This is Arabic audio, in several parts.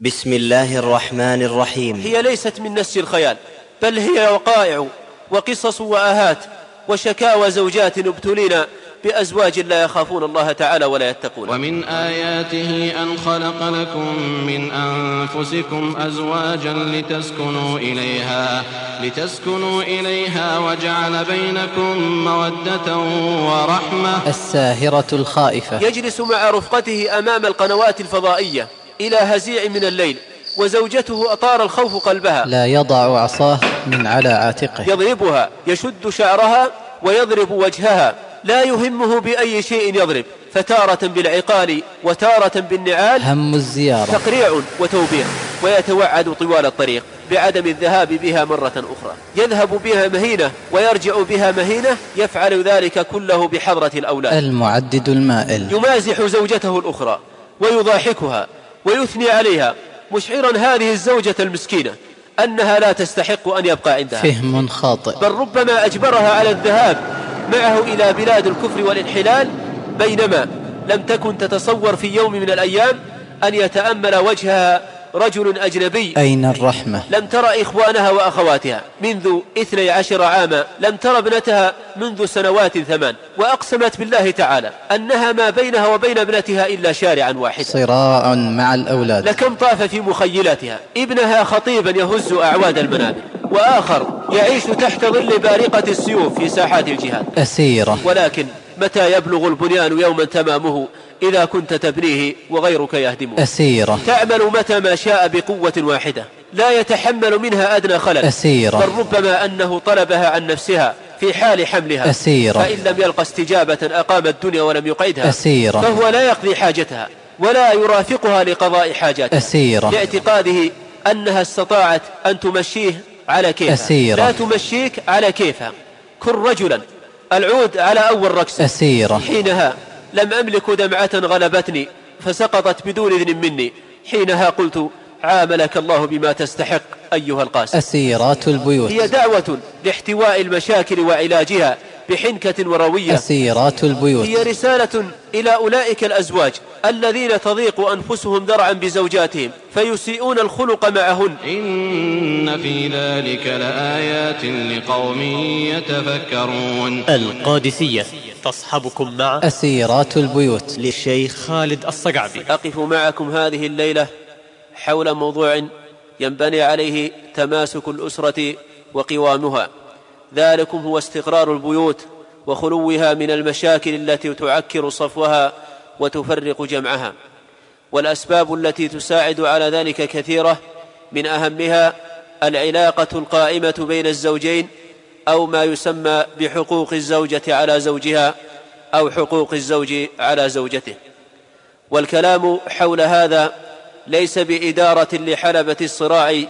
بسم الله الرحمن الرحيم. هي ليست من نسج الخيال بل هي وقائع وقصص وآهات وشكاوى زوجات ابتلين بأزواج لا يخافون الله تعالى ولا يتقون. ومن آياته أن خلق لكم من أنفسكم أزواجا لتسكنوا إليها لتسكنوا إليها وجعل بينكم مودة ورحمة. الساهرة الخائفة. يجلس مع رفقته أمام القنوات الفضائية. إلى هزيع من الليل وزوجته أطار الخوف قلبها. لا يضع عصاه من على عاتقه. يضربها يشد شعرها ويضرب وجهها. لا يهمه بأي شيء يضرب. فتارة بالعقال وتارة بالنعال هم الزيارة. تقريع وتوبيخ ويتوعد طوال الطريق بعدم الذهاب بها مرة أخرى. يذهب بها مهينة ويرجع بها مهينة يفعل ذلك كله بحضرة الأولاد. المعدد المائل. يمازح زوجته الأخرى ويضاحكها. ويثني عليها مشعرا هذه الزوجة المسكينة أنها لا تستحق أن يبقى عندها. فهم خاطئ. بل ربما أجبرها على الذهاب معه إلى بلاد الكفر والانحلال بينما لم تكن تتصور في يوم من الأيام أن يتأمل وجهها رجل أجنبي. أين الرحمة؟ لم ترى إخوانها وأخواتها. منذ اثني عشر عاما لم ترى ابنتها منذ سنوات ثمان. وأقسمت بالله تعالى أنها ما بينها وبين ابنتها إلا شارعا واحدا. صراع مع الأولاد. لكم طاف في مخيلاتها. ابنها خطيبا يهز أعواد المنابر. وآخر يعيش تحت ظل بارقة السيوف في ساحات الجهاد. أسيرة. ولكن متى يبلغ البنيان يوما تمامه إذا كنت تبنيه وغيرك يهدمه؟ أسيرة. تعمل متى ما شاء بقوة واحدة. لا يتحمل منها أدنى خلل. أسيرة. بل ربما أنه طلبها عن نفسها في حال حملها. أسيرة. فإن لم يلق استجابة أقام الدنيا ولم يقعدها أسيرة. فهو لا يقضي حاجتها ولا يرافقها لقضاء حاجاتها أسيرة. لإعتقاده أنها استطاعت أن تمشيه على كيفها أسيرة. لا تمشيك على كيفها كن رجلا. العود على أول ركسة أسيرة حينها لم أملك دمعة غلبتني فسقطت بدون إذن مني. حينها قلت عاملك الله بما تستحق. أيها القاسم. أسيرات البيوت. هي دعوة لاحتواء المشاكل وعلاجها بحنكة وروية. أسيرات البيوت. هي رسالة إلى أولئك الأزواج الذين تضيق أنفسهم ذرعا بزوجاتهم فيسيئون الخلق معهن. إن في ذلك لآيات لقوم يتفكرون. القادسية تصحبكم مع أسيرات البيوت. للشيخ خالد الصقعبي. أقف معكم هذه الليلة حول موضوع ينبني عليه تماسك الأسرة وقوامها. ذلكم هو استقرار البيوت وخلوها من المشاكل التي تعكر صفوها وتفرق جمعها. والأسباب التي تساعد على ذلك كثيرة من أهمها العلاقة القائمة بين الزوجين أو ما يسمى بحقوق الزوجة على زوجها أو حقوق الزوج على زوجته. والكلام حول هذا ليس بإدارة لحلبة الصراع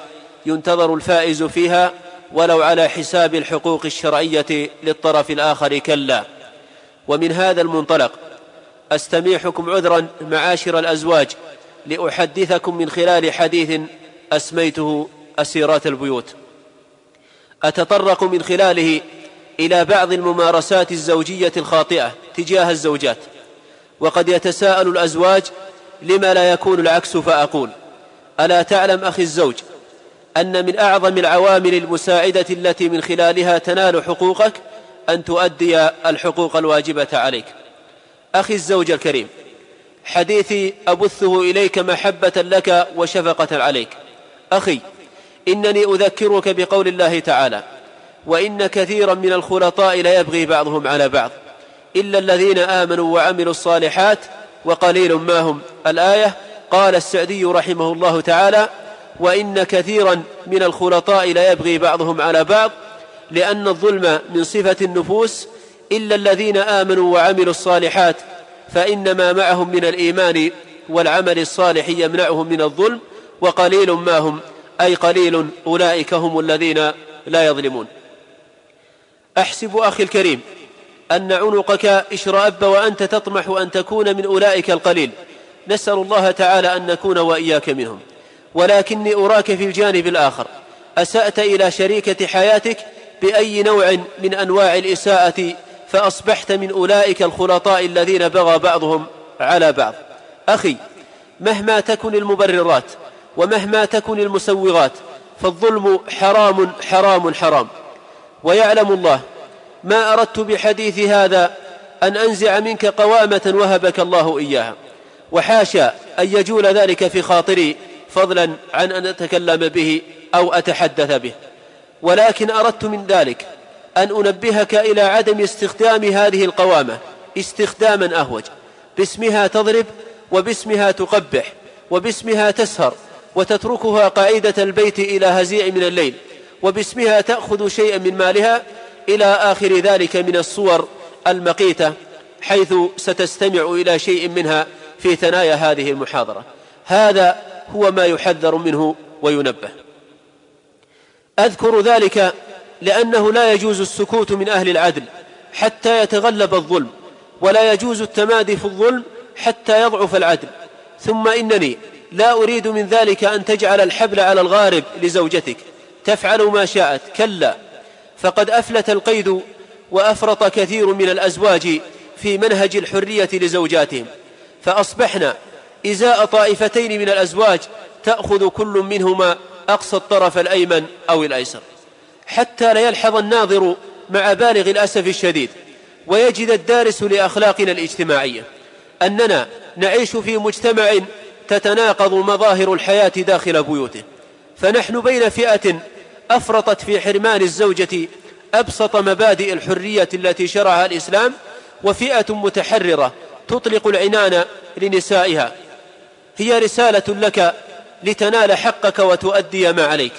ينتظر الفائز فيها ولو على حساب الحقوق الشرعية للطرف الآخر كلا. ومن هذا المنطلق أستميحكم عذرا معاشر الأزواج لأحدثكم من خلال حديث أسميته أسيرات البيوت. أتطرق من خلاله إلى بعض الممارسات الزوجية الخاطئة تجاه الزوجات وقد يتساءل الأزواج لما لا يكون العكس فأقول. ألا تعلم أخي الزوج أن من أعظم العوامل المساعدة التي من خلالها تنال حقوقك أن تؤدي الحقوق الواجبة عليك. أخي الزوج الكريم حديثي أبثه إليك محبة لك وشفقة عليك. أخي إنني أذكرك بقول الله تعالى وإن كثيرا من الخلطاء ليبغي بعضهم على بعض إلا الذين آمنوا وعملوا الصالحات وقليل ما هم. الآية قال السعدي رحمه الله تعالى وإن كثيرا من الخلطاء ليبغي بعضهم على بعض لأن الظلم من صفة النفوس إلا الذين آمنوا وعملوا الصالحات فإن ما معهم من الإيمان والعمل الصالح يمنعهم من الظلم وقليل ما هم. أي قليل أولئك هم الذين لا يظلمون. أحسب أخي الكريم أن عنقك اشرأب وأنت تطمح أن تكون من أولئك القليل. نسأل الله تعالى أن نكون وإياك منهم. ولكني أراك في الجانب الآخر. أسأت إلى شريكة حياتك بأي نوع من أنواع الإساءة فأصبحت من أولئك الخلطاء الذين بغى بعضهم على بعض. أخي مهما تكن المبررات ومهما تكن المسوغات فالظلم حرام حرام حرام. ويعلم الله ما أردت بحديث هذا أن أنزع منك قوامة وهبك الله إياها. وحاشا أن يجول ذلك في خاطري فضلا عن أن أتكلم به أو أتحدث به. ولكن أردت من ذلك أن أنبهك إلى عدم استخدام هذه القوامة استخداما أهوج. باسمها تضرب وباسمها تقبح وباسمها تسهر وتتركها قاعدة البيت إلى هزيع من الليل وباسمها تأخذ شيئا من مالها إلى آخر ذلك من الصور المقيتة حيث ستستمع إلى شيء منها في ثنايا هذه المحاضرة. هذا هو ما يحذر منه وينبه. أذكر ذلك لأنه لا يجوز السكوت من أهل العدل حتى يتغلب الظلم ولا يجوز التمادي في الظلم حتى يضعف العدل. ثم إنني لا أريد من ذلك أن تجعل الحبل على الغارب لزوجتك. تفعل ما شاءت. كلا. فقد أفلت القيد وأفرط كثير من الأزواج في منهج الحرية لزوجاتهم. فاصبحنا إزاء طائفتين من الأزواج تأخذ كل منهما أقصى الطرف الأيمن أو الأيسر. حتى لا يلحظ الناظر مع بالغ الأسف الشديد ويجد الدارس لأخلاقنا الاجتماعية أننا نعيش في مجتمع تتناقض مظاهر الحياة داخل بيوته. فنحن بين فئة أفرطت في حرمان الزوجة أبسط مبادئ الحرية التي شرعها الإسلام وفئة متحررة تطلق العنان لنسائها. هي رسالة لك لتنال حقك وتؤدي ما عليك.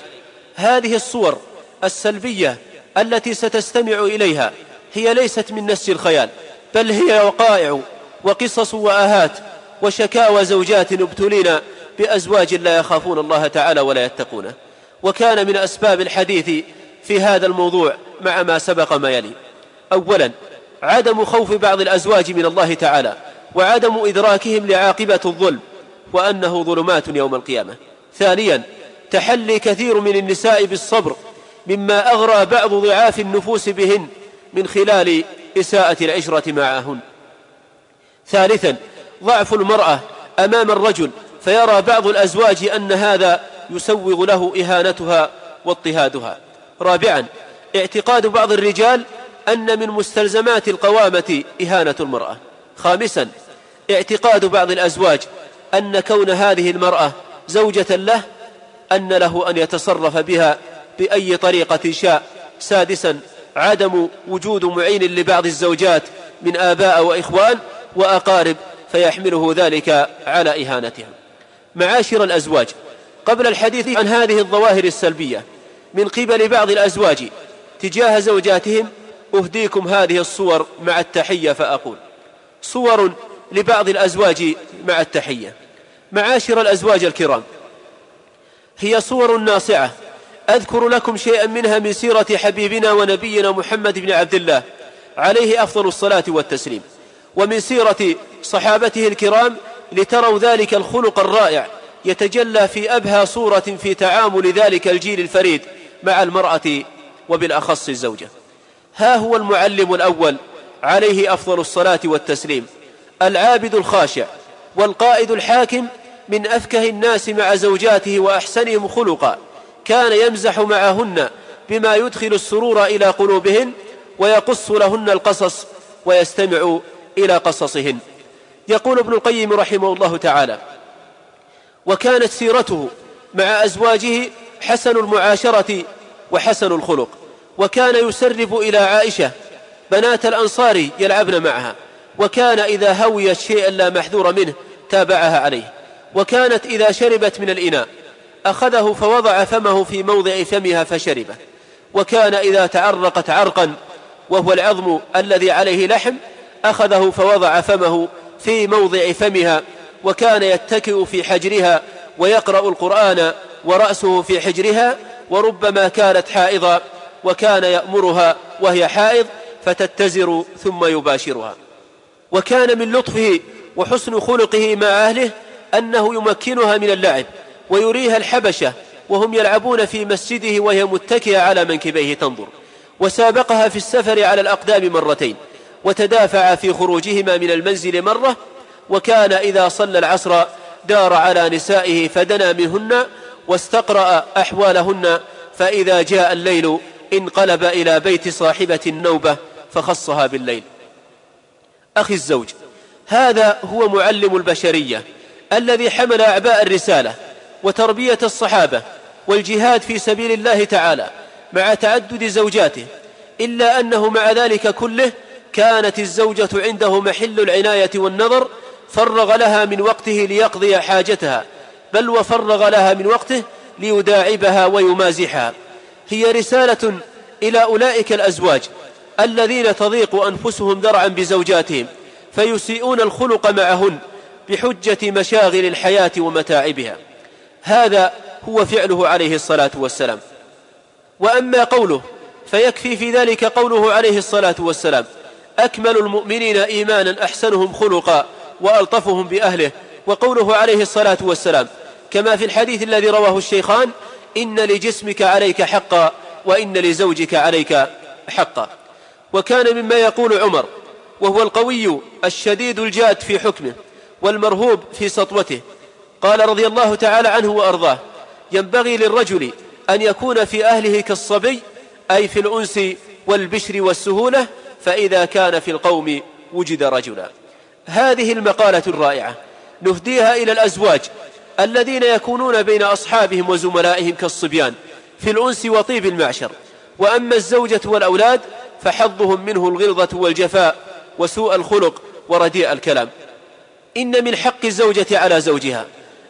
هذه الصور السلبية التي ستستمع إليها هي ليست من نسج الخيال بل هي وقائع وقصص وآهات وشكاوى زوجات ابتلين بأزواج لا يخافون الله تعالى ولا يتقونه. وكان من أسباب الحديث في هذا الموضوع مع ما سبق ما يلي. اولا عدم خوف بعض الأزواج من الله تعالى وعدم إدراكهم لعاقبة الظلم وأنه ظلمات يوم القيامة. ثانيا تحلي كثير من النساء بالصبر مما أغرى بعض ضعاف النفوس بهن من خلال إساءة العشرة معهن. ثالثا ضعف المرأة أمام الرجل فيرى بعض الأزواج أن هذا يسوغ له إهانتها واضطهادها. رابعا اعتقاد بعض الرجال أن من مستلزمات القوامة إهانة المرأة. خامسا اعتقاد بعض الأزواج أن كون هذه المرأة زوجة له أن له أن يتصرف بها بأي طريقة شاء. سادسا عدم وجود معين لبعض الزوجات من آباء وإخوان وأقارب فيحمله ذلك على إهانتها. معاشر الأزواج قبل الحديث عن هذه الظواهر السلبية من قبل بعض الأزواج تجاه زوجاتهم أهديكم هذه الصور مع التحية فأقول. صور لبعض الأزواج مع التحية. معاشر الأزواج الكرام هي صور ناصعة. أذكر لكم شيئا منها من سيرة حبيبنا ونبينا محمد بن عبد الله عليه أفضل الصلاة والتسليم. ومن سيرة صحابته الكرام لتروا ذلك الخلق الرائع يتجلى في أبهى صورة في تعامل ذلك الجيل الفريد مع المرأة وبالأخص الزوجة. ها هو المعلم الأول عليه أفضل الصلاة والتسليم العابد الخاشع والقائد الحاكم من أفكه الناس مع زوجاته وأحسنهم خلقا كان يمزح معهن بما يدخل السرور إلى قلوبهن ويقص لهن القصص ويستمع إلى قصصهن. يقول ابن القيم رحمه الله تعالى وكانت سيرته مع أزواجه حسن المعاشرة وحسن الخلق. وكان يسرب إلى عائشة بنات الأنصار يلعبن معها. وكان إذا هويت شيئا لا محذور منه تابعها عليه. وكانت إذا شربت من الإناء أخذه فوضع فمه في موضع فمها فشربه. وكان إذا تعرقت عرقا وهو العظم الذي عليه لحم أخذه فوضع فمه في موضع فمها وكان يتكئ في حجرها ويقرأ القرآن ورأسه في حجرها وربما كانت حائضا وكان يأمرها وهي حائض فتتزر ثم يباشرها. وكان من لطفه وحسن خلقه مع أهله أنه يمكنها من اللعب ويريها الحبشة وهم يلعبون في مسجده وهي متكئة على منكبيه تنظر. وسابقها في السفر على الأقدام مرتين وتدافع في خروجهما من المنزل مرة وكان إذا صلى العصر دار على نسائه فدنا منهن واستقرأ أحوالهن فإذا جاء الليل انقلب إلى بيت صاحبة النوبة فخصها بالليل. أخي الزوج هذا هو معلم البشرية الذي حمل أعباء الرسالة وتربية الصحابة والجهاد في سبيل الله تعالى مع تعدد زوجاته إلا أنه مع ذلك كله كانت الزوجة عنده محل العناية والنظر فرغ لها من وقته ليقضي حاجتها بل وفرغ لها من وقته ليداعبها ويمازحها. هي رسالة إلى أولئك الأزواج الذين تضيق أنفسهم ذرعا بزوجاتهم فيسيئون الخلق معهن بحجة مشاغل الحياة ومتاعبها. هذا هو فعله عليه الصلاة والسلام. وأما قوله فيكفي في ذلك قوله عليه الصلاة والسلام أكمل المؤمنين إيمانا أحسنهم خلقا. وألطفهم بأهله وقوله عليه الصلاة والسلام كما في الحديث الذي رواه الشيخان إن لجسمك عليك حقا وإن لزوجك عليك حقا. وكان مما يقول عمر وهو القوي الشديد الجاد في حكمه والمرهوب في سطوته. قال رضي الله تعالى عنه وأرضاه ينبغي للرجل أن يكون في أهله كالصبي أي في الأنس والبشر والسهولة فإذا كان في القوم وجد رجلا. هذه المقالة الرائعة. نهديها إلى الأزواج الذين يكونون بين أصحابهم وزملائهم كالصبيان في الأنس وطيب المعشر. وأما الزوجة والأولاد فحظهم منه الغلظة والجفاء وسوء الخلق ورديء الكلام. إن من حق الزوجة على زوجها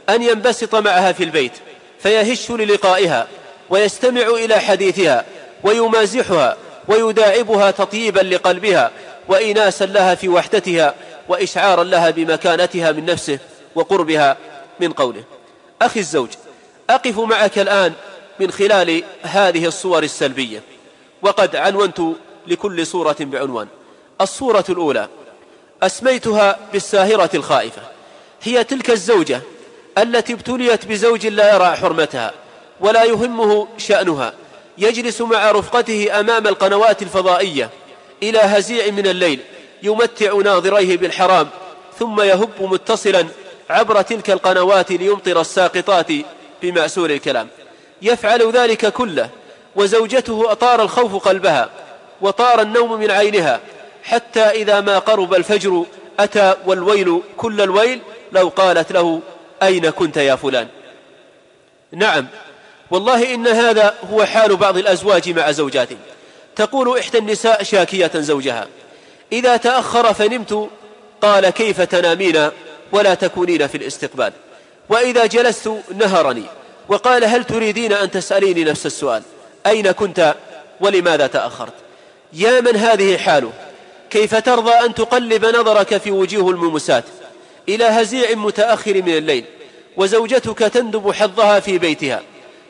أن ينبسط معها في البيت فيهش للقائها ويستمع إلى حديثها ويمازحها ويداعبها تطييبا لقلبها وإناسا لها في وحدتها وإشعارا لها بمكانتها من نفسه وقربها من قوله. أخي الزوج أقف معك الآن من خلال هذه الصور السلبية. وقد عنونت لكل صورة بعنوان. الصورة الأولى أسميتها بالساهرة الخائفة. هي تلك الزوجة التي ابتليت بزوج لا يرى حرمتها ولا يهمه شأنها. يجلس مع رفقته أمام القنوات الفضائية إلى هزيع من الليل يمتع ناظريه بالحرام ثم يهب متصلا عبر تلك القنوات ليمطر الساقطات بمأسور الكلام. يفعل ذلك كله وزوجته أطار الخوف قلبها وطار النوم من عينها حتى إذا ما قرب الفجر أتى والويل كل الويل لو قالت له أين كنت يا فلان؟ نعم والله إن هذا هو حال بعض الأزواج مع زوجاتهم تقول إحدى النساء شاكية زوجها إذا تأخر فنمت قال كيف تنامين ولا تكونين في الاستقبال. وإذا جلست نهرني وقال هل تريدين أن تسأليني نفس السؤال؟ أين كنت ولماذا تأخرت؟ يا من هذه حاله كيف ترضى أن تقلب نظرك في وجوه الممسات إلى هزيع متأخر من الليل وزوجتك تندب حظها في بيتها.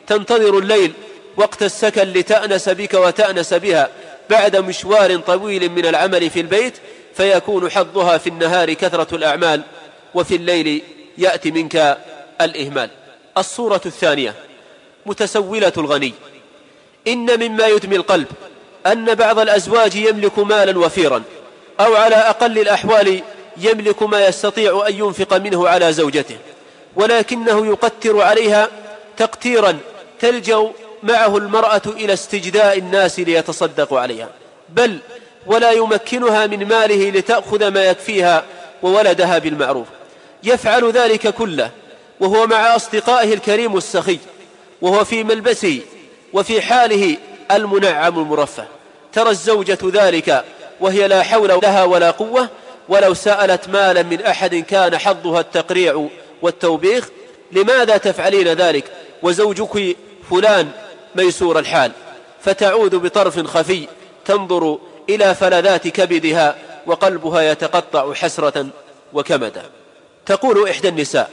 تنتظر الليل وقت السكن لتأنس بك وتأنس بها بعد مشوار طويل من العمل في البيت فيكون حظها في النهار كثرة الأعمال وفي الليل يأتي منك الإهمال. الصورة الثانية متسولة الغني. إن مما يدمي القلب أن بعض الأزواج يملك مالا وفيرا أو على أقل الأحوال يملك ما يستطيع أن ينفق منه على زوجته ولكنه يقتر عليها تقتيرا تلجأ معه المرأة إلى استجداء الناس ليتصدقوا عليها. بل ولا يمكنها من ماله لتأخذ ما يكفيها وولدها بالمعروف. يفعل ذلك كله وهو مع أصدقائه الكريم السخي وهو في ملبسه وفي حاله المنعم المرفه. ترى الزوجة ذلك وهي لا حول لها ولا قوة ولو سألت مالا من أحد كان حظها التقريع والتوبيخ. لماذا تفعلين ذلك؟ وزوجك فلان ميسور الحال فتعود بطرف خفي تنظر إلى فلذات كبدها وقلبها يتقطع حسرة وكمدا. تقول إحدى النساء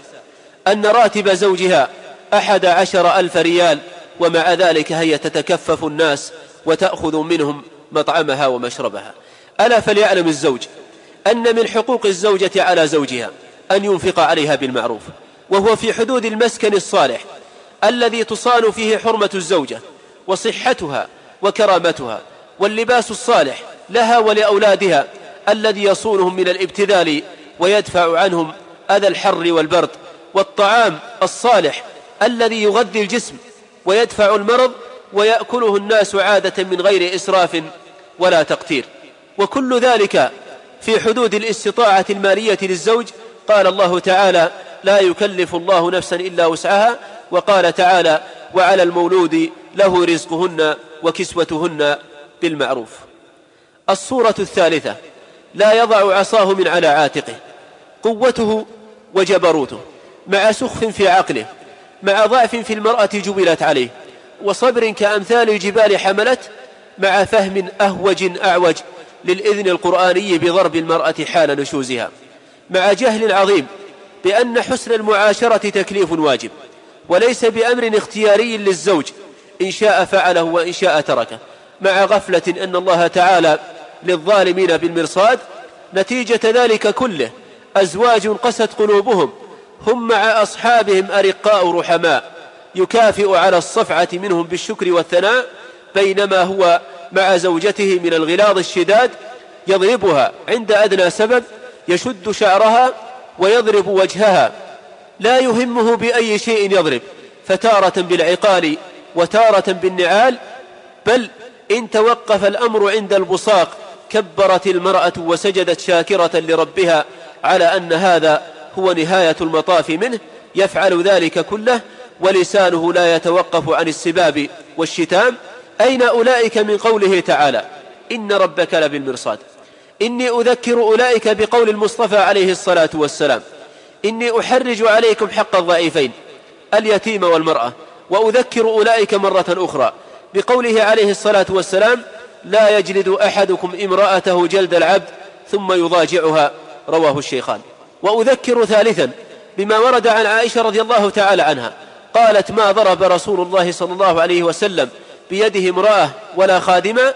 أن راتب زوجها أحد عشر ألف ريال ومع ذلك هي تتكفف الناس وتأخذ منهم مطعمها ومشربها. ألا فليعلم الزوج أن من حقوق الزوجة على زوجها أن ينفق عليها بالمعروف وهو في حدود المسكن الصالح الذي تصان فيه حرمة الزوجة وصحتها وكرامتها واللباس الصالح لها ولأولادها الذي يصونهم من الابتذال ويدفع عنهم أذى الحر والبرد والطعام الصالح الذي يغذي الجسم ويدفع المرض ويأكله الناس عادة من غير إسراف ولا تقتير. وكل ذلك في حدود الاستطاعة المالية للزوج. قال الله تعالى لا يكلف الله نفسا إلا وسعها وقال تعالى وعلى المولود له رزقهن وكسوتهن بالمعروف. الصورة الثالثة لا يضع عصاه من على عاتقه قوته وجبروته مع سخف في عقله مع ضعف في المرأة جبلت عليه وصبر كأمثال الجبال حملت مع فهم أهوج أعوج للإذن القرآني بضرب المرأة حال نشوزها مع جهل عظيم بأن حسن المعاشرة تكليف واجب. وليس بأمر اختياري للزوج إن شاء فعله وإن شاء تركه. مع غفلة أن الله تعالى للظالمين بالمرصاد نتيجة ذلك كله أزواج قست قلوبهم هم مع أصحابهم أرقاء رحماء يكافئ على الصفعة منهم بالشكر والثناء بينما هو مع زوجته من الغلاظ الشداد يضربها عند أدنى سبب يشد شعرها ويضرب وجهها. لا يهمه بأي شيء يضرب فتارة بالعقال وتارة بالنعال بل إن توقف الأمر عند البصاق كبرت المرأة وسجدت شاكرة لربها على أن هذا هو نهاية المطاف منه يفعل ذلك كله ولسانه لا يتوقف عن السباب والشتام. أين أولئك من قوله تعالى؟ إن ربك لبالمرصاد. إني أذكر أولئك بقول المصطفى عليه الصلاة والسلام. إني أحرج عليكم حق الضعيفين اليتيم والمرأة وأذكر أولئك مرة أخرى. بقوله عليه الصلاة والسلام لا يجلد أحدكم امرأته جلد العبد ثم يضاجعها رواه الشيخان. وأذكر ثالثا بما ورد عن عائشة رضي الله تعالى عنها قالت ما ضرب رسول الله صلى الله عليه وسلم بيده امرأة ولا خادمة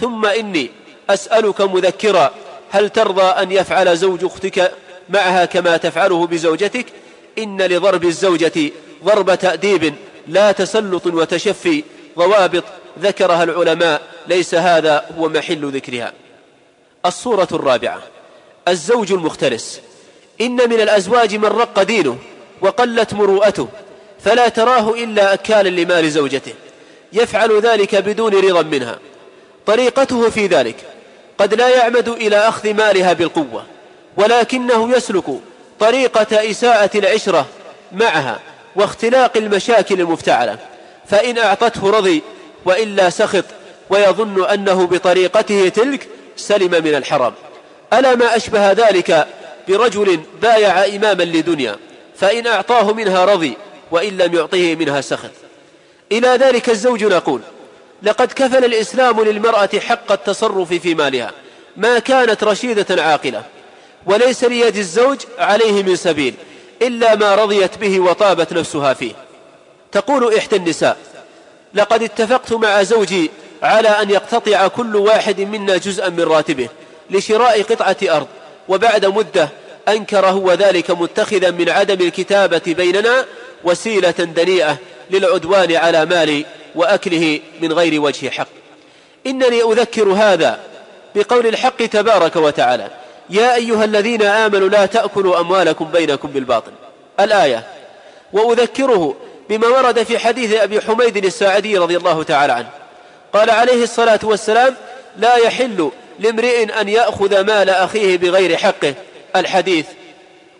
ثم إني أسألك مذكرا هل ترضى أن يفعل زوج أختك معها كما تفعله بزوجتك إن لضرب الزوجة ضرب تأديب لا تسلط وتشفي ضوابط ذكرها العلماء ليس هذا هو محل ذكرها. الصورة الرابعة الزوج المختلس إن من الأزواج من رق دينه وقلت مروءته فلا تراه إلا أكالا لمال زوجته يفعل ذلك بدون رضا منها طريقته في ذلك قد لا يعمد إلى أخذ مالها بالقوة. ولكنه يسلك طريقة إساءة العشرة معها واختلاق المشاكل المفتعلة فإن أعطته رضي وإلا سخط ويظن أنه بطريقته تلك سلم من الحرام. ألا ما أشبه ذلك برجل بايع إماما لدنيا فإن أعطاه منها رضي وإن لم يعطيه منها سخط. إلى ذلك الزوج نقول لقد كفل الإسلام للمرأة حق التصرف في مالها ما كانت رشيدة عاقلة. وليس ليد الزوج عليه من سبيل إلا ما رضيت به وطابت نفسها فيه. تقول إحدى النساء لقد اتفقت مع زوجي على أن يقتطع كل واحد منا جزءا من راتبه لشراء قطعة أرض وبعد مدة أنكر هو ذلك متخذا من عدم الكتابة بيننا وسيلة دنيئة للعدوان على مالي وأكله من غير وجه حق. إنني أذكر هذا بقول الحق تبارك وتعالى. يا أيها الذين آمنوا لا تأكلوا أموالكم بينكم بالباطل. الآية وأذكره بما ورد في حديث أبي حميد الساعدي رضي الله تعالى عنه. قال عليه الصلاة والسلام لا يحل لامرئ أن يأخذ مال أخيه بغير حقه. الحديث.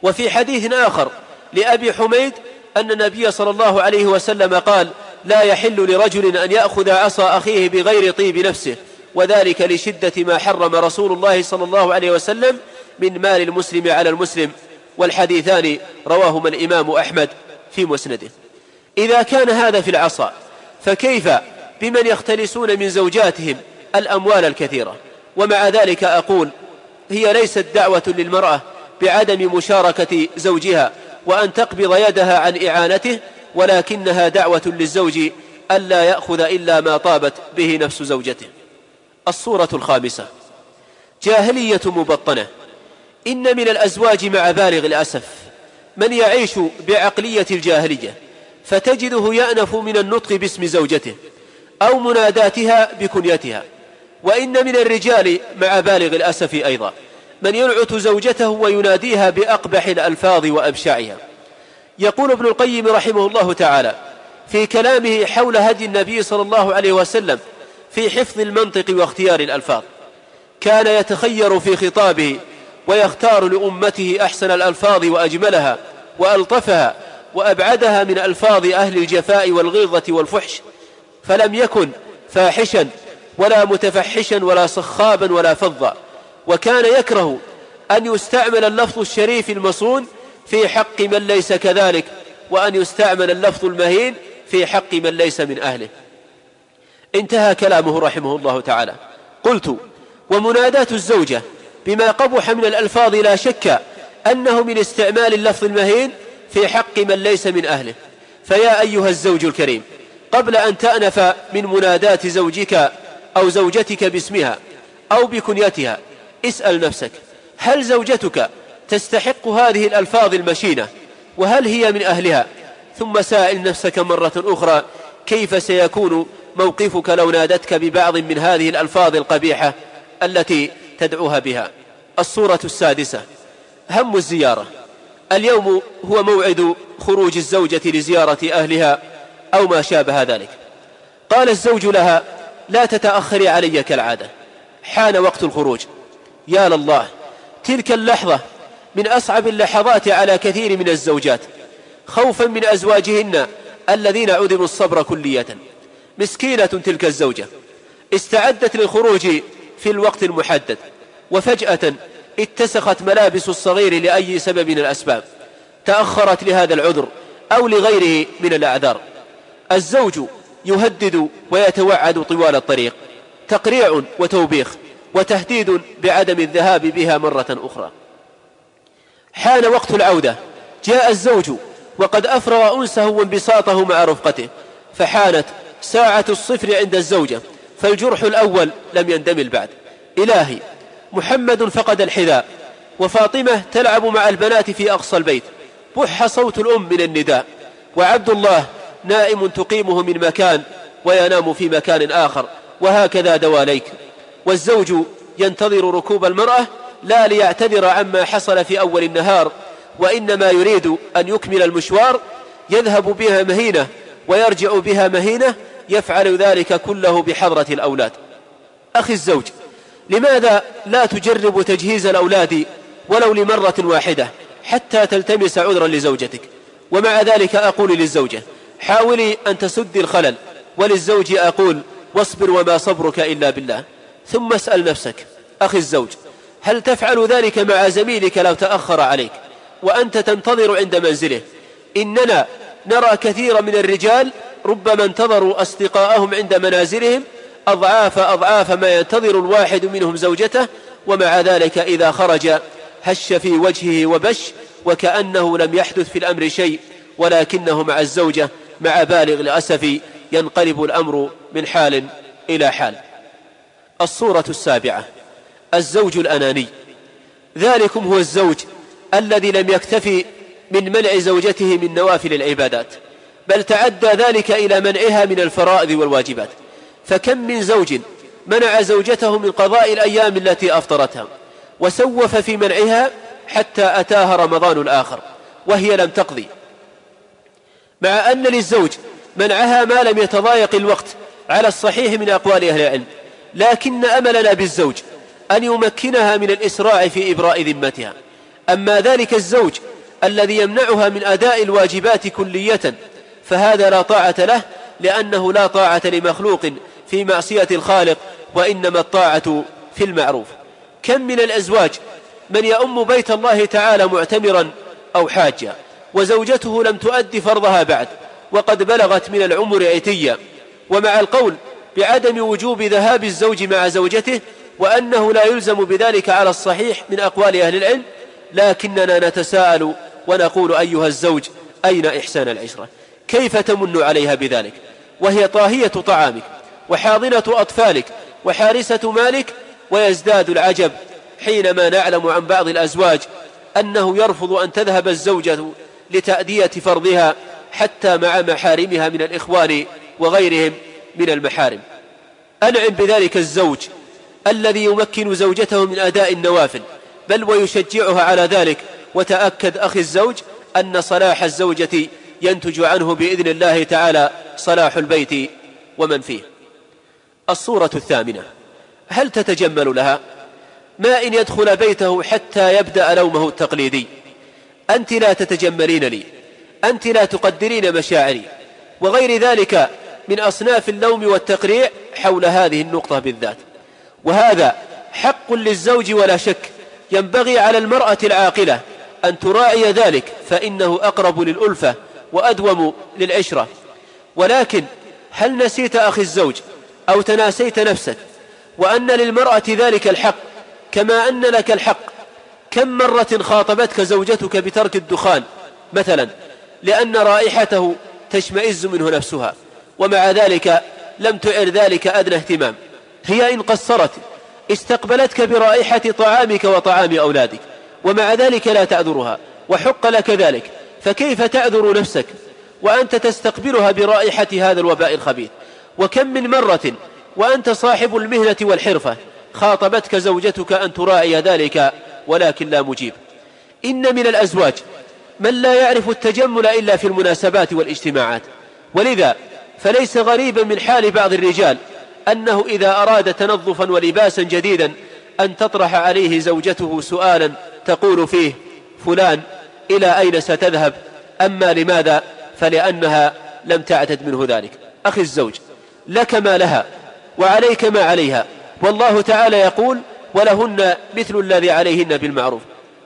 وفي حديث آخر لأبي حميد أن النبي صلى الله عليه وسلم قال لا يحل لرجل أن يأخذ عصا أخيه بغير طيب نفسه. وذلك لشدة ما حرم رسول الله صلى الله عليه وسلم من مال المسلم على المسلم والحديثان رواهما الإمام أحمد في مسنده. إذا كان هذا في العصا فكيف بمن يختلسون من زوجاتهم الأموال الكثيرة؟ ومع ذلك أقول هي ليست دعوة للمرأة بعدم مشاركة زوجها وأن تقبض يدها عن إعانته ولكنها دعوة للزوج ألا يأخذ إلا ما طابت به نفس زوجته. الصورة الخامسة. جاهلية مبطنة. إن من الأزواج مع بالغ الأسف. من يعيش بعقلية الجاهلية فتجده يأنف من النطق باسم زوجته أو مناداتها بكنيتها. وإن من الرجال مع بالغ الأسف أيضا. من ينعت زوجته ويناديها بأقبح الألفاظ وأبشعها. يقول ابن القيم رحمه الله تعالى في كلامه حول هدي النبي صلى الله عليه وسلم في حفظ المنطق واختيار الألفاظ. كان يتخير في خطابه ويختار لأمته أحسن الألفاظ وأجملها وألطفها وأبعدها من ألفاظ أهل الجفاء والغلظة والفحش فلم يكن فاحشا ولا متفحشا ولا صخابا ولا فظا. وكان يكره أن يستعمل اللفظ الشريف المصون في حق من ليس كذلك وأن يستعمل اللفظ المهين في حق من ليس من أهله. انتهى كلامه رحمه الله تعالى. قلت ومناداة الزوجة بما قبح من الألفاظ لا شك أنه من استعمال اللفظ المهين في حق من ليس من أهله. فيا أيها الزوج الكريم قبل أن تأنف من مناداة زوجك أو زوجتك باسمها أو بكنيتها اسأل نفسك هل زوجتك تستحق هذه الألفاظ المشينة؟ وهل هي من أهلها؟ ثم سائل نفسك مرة أخرى كيف سيكون موقفك لو نادتك ببعض من هذه الألفاظ القبيحة التي تدعوها بها. الصورة السادسة هم الزيارة. اليوم هو موعد خروج الزوجة لزيارة أهلها أو ما شابه ذلك. قال الزوج لها لا تتأخري علي كالعادة. حان وقت الخروج. يا لله تلك اللحظة من أصعب اللحظات على كثير من الزوجات. خوفا من أزواجهن الذين عدموا الصبر كلية. مسكينة تلك الزوجة. استعدت للخروج في الوقت المحدد. وفجأة اتسخت ملابس الصغير لأي سبب من الأسباب. تأخرت لهذا العذر أو لغيره من الأعذار. الزوج يهدد ويتوعد طوال الطريق. تقريع وتوبيخ وتهديد بعدم الذهاب بها مرة أخرى. حان وقت العودة. جاء الزوج وقد أفرغ أنسه وانبساطه مع رفقته. فحانت ساعة الصفر عند الزوجة فالجرح الأول لم يندمل بعد. إلهي محمد فقد الحذاء وفاطمة تلعب مع البنات في أقصى البيت. بح صوت الأم من النداء وعبد الله نائم تقيمه من مكان وينام في مكان آخر وهكذا دواليك. والزوج ينتظر ركوب المرأة لا ليعتذر عما حصل في أول النهار وإنما يريد أن يكمل المشوار يذهب بها مهينة ويرجع بها مهينة يفعل ذلك كله بحضرة الأولاد. أخي الزوج لماذا لا تجرب تجهيز الأولاد ولو لمرة واحدة حتى تلتمس عذرا لزوجتك؟ ومع ذلك أقول للزوجة حاولي أن تسدي الخلل وللزوج أقول واصبر وما صبرك إلا بالله. ثم اسأل نفسك أخي الزوج هل تفعل ذلك مع زميلك لو تأخر عليك؟ وأنت تنتظر عند منزله. إننا نرى كثيرا من الرجال ربما انتظروا أصدقاءهم عند منازلهم أضعاف أضعاف ما ينتظر الواحد منهم زوجته ومع ذلك إذا خرج هش في وجهه وبش وكأنه لم يحدث في الأمر شيء ولكنه مع الزوجة مع بالغ الأسف ينقلب الأمر من حال إلى حال. الصورة السابعة الزوج الأناني. ذلكم هو الزوج الذي لم يكتفي من منع زوجته من نوافل العبادات. بل تعدى ذلك إلى منعها من الفرائض والواجبات. فكم من زوج منع زوجته من قضاء الأيام التي أفطرتها وسوف في منعها حتى أتاها رمضان الآخر وهي لم تقضي. مع أن للزوج منعها ما لم يتضايق الوقت على الصحيح من أقوال أهل العلم لكن أملنا بالزوج أن يمكنها من الإسراع في إبراء ذمتها. أما ذلك الزوج الذي يمنعها من أداء الواجبات كلية فهذا لا طاعة له لأنه لا طاعة لمخلوق في معصية الخالق وإنما الطاعة في المعروف. كم من الأزواج من يؤم بيت الله تعالى معتمرا أو حاجا وزوجته لم تؤدي فرضها بعد وقد بلغت من العمر عتيا. ومع القول بعدم وجوب ذهاب الزوج مع زوجته وأنه لا يلزم بذلك على الصحيح من أقوال أهل العلم لكننا نتساءل ونقول أيها الزوج أين إحسان العشرة؟ كيف تمن عليها بذلك؟ وهي طاهية طعامك وحاضنة أطفالك وحارسة مالك ويزداد العجب حينما نعلم عن بعض الأزواج أنه يرفض أن تذهب الزوجة لتأدية فرضها حتى مع محارمها من الإخوان وغيرهم من المحارم. أنعم بذلك الزوج الذي يمكن زوجته من أداء النوافل بل ويشجعها على ذلك. وتأكد أخي الزوج أن صلاح الزوجة ينتج عنه بإذن الله تعالى صلاح البيت ومن فيه. الصورة الثامنة. هل تتجمل لها؟ ما إن يدخل بيته حتى يبدأ لومه التقليدي. أنت لا تتجملين لي. أنت لا تقدرين مشاعري. وغير ذلك من أصناف اللوم والتقريع حول هذه النقطة بالذات. وهذا حق للزوج ولا شك ينبغي على المرأة العاقلة أن تراعي ذلك فإنه أقرب للألفة وأدوم للعشرة. ولكن هل نسيت أخي الزوج أو تناسيت نفسك؟ وأن للمرأة ذلك الحق كما أن لك الحق. كم مرة خاطبتك زوجتك بترك الدخان مثلا لأن رائحته تشمئز منه نفسها ومع ذلك لم تعر ذلك أدنى اهتمام. هي إن قصرت استقبلتك برائحة طعامك وطعام أولادك ومع ذلك لا تعذرها وحق لك ذلك. فكيف تعذر نفسك؟ وأنت تستقبلها برائحة هذا الوباء الخبيث. وكم من مرة وأنت صاحب المهنة والحرفة خاطبتك زوجتك أن تراعي ذلك ولكن لا مجيب. إن من الأزواج من لا يعرف التجمل إلا في المناسبات والاجتماعات. ولذا فليس غريبا من حال بعض الرجال أنه إذا أراد تنظفا ولباسا جديدا أن تطرح عليه زوجته سؤالا تقول فيه فلان إلى أين ستذهب؟ أما لماذا؟ فلأنها لم تعتد منه ذلك. أخي الزوج لك ما لها وعليك ما عليها. والله تعالى يقول ولهن مثل الذي عليهن بالمعروف.